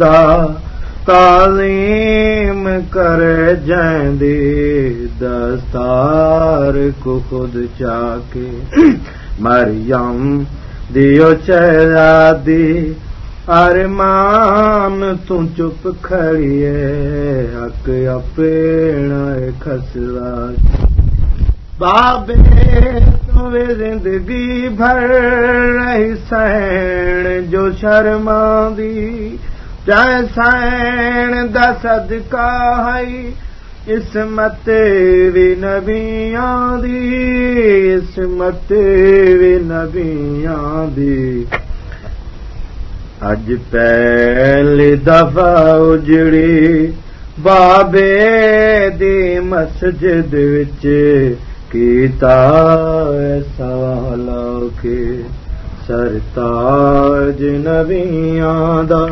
दा तालीम करे जंदी दस्तार को खुद चाके मरियम दियो चला दी अरमान तू चुप खड़िए हक खसला बाबे जिंदगी भर रही सैण जो शर्मा दी जै सैण दा सदका है इसमत वी नबियां दी इसमत वी नबियां दी अज पहली दफा उजड़ी बाबे दी मस्जिद विच कीता सवालो के सरताज नबियां दा